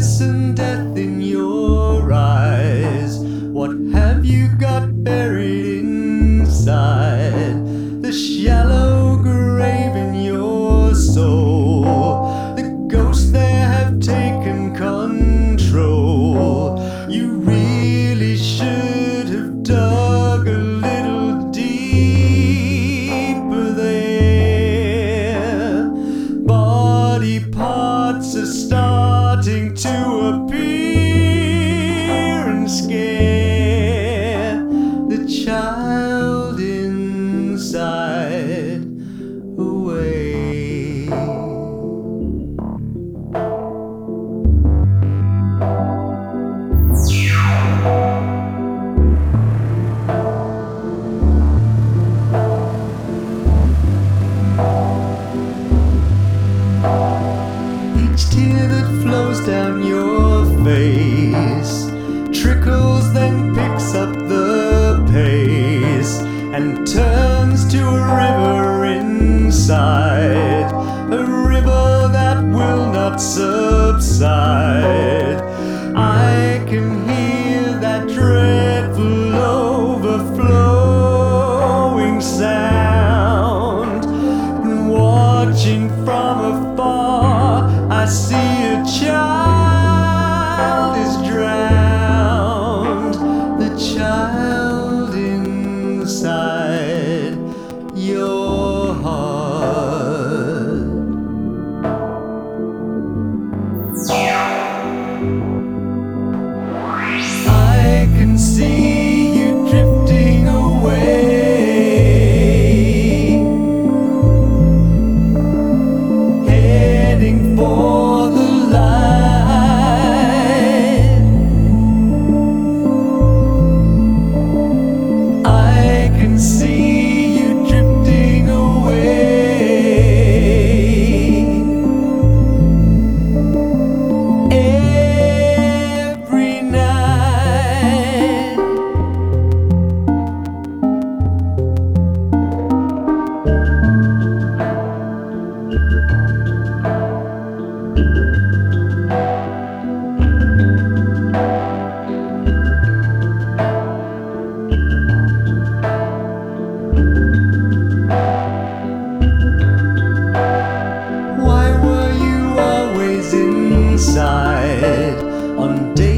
darkness and death in your eyes. What have you got buried starting to appear and scare. from afar. I see. more. head on day